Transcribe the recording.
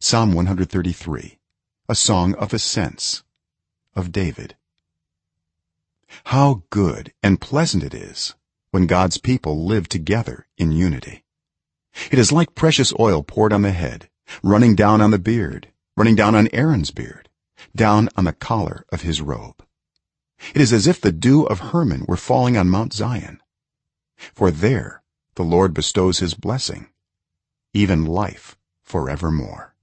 psalm 133 a song of ascents of david. How good and pleasant it is when god's people live together in unity. It is like precious oil poured on the head running down on the beard running down on aaron's beard down on the collar of his robe. It is as if the dew of hermon were falling on mount zion. For there the lord bestows his blessing even life forevermore.